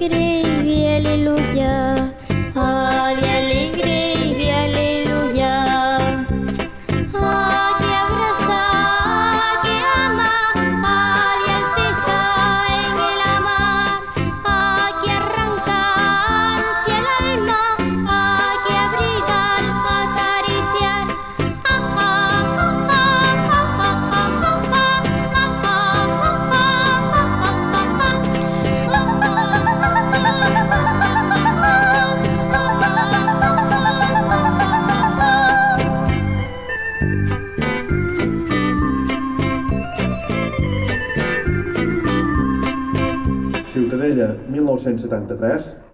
alegre aleluya. Torroella, 1973,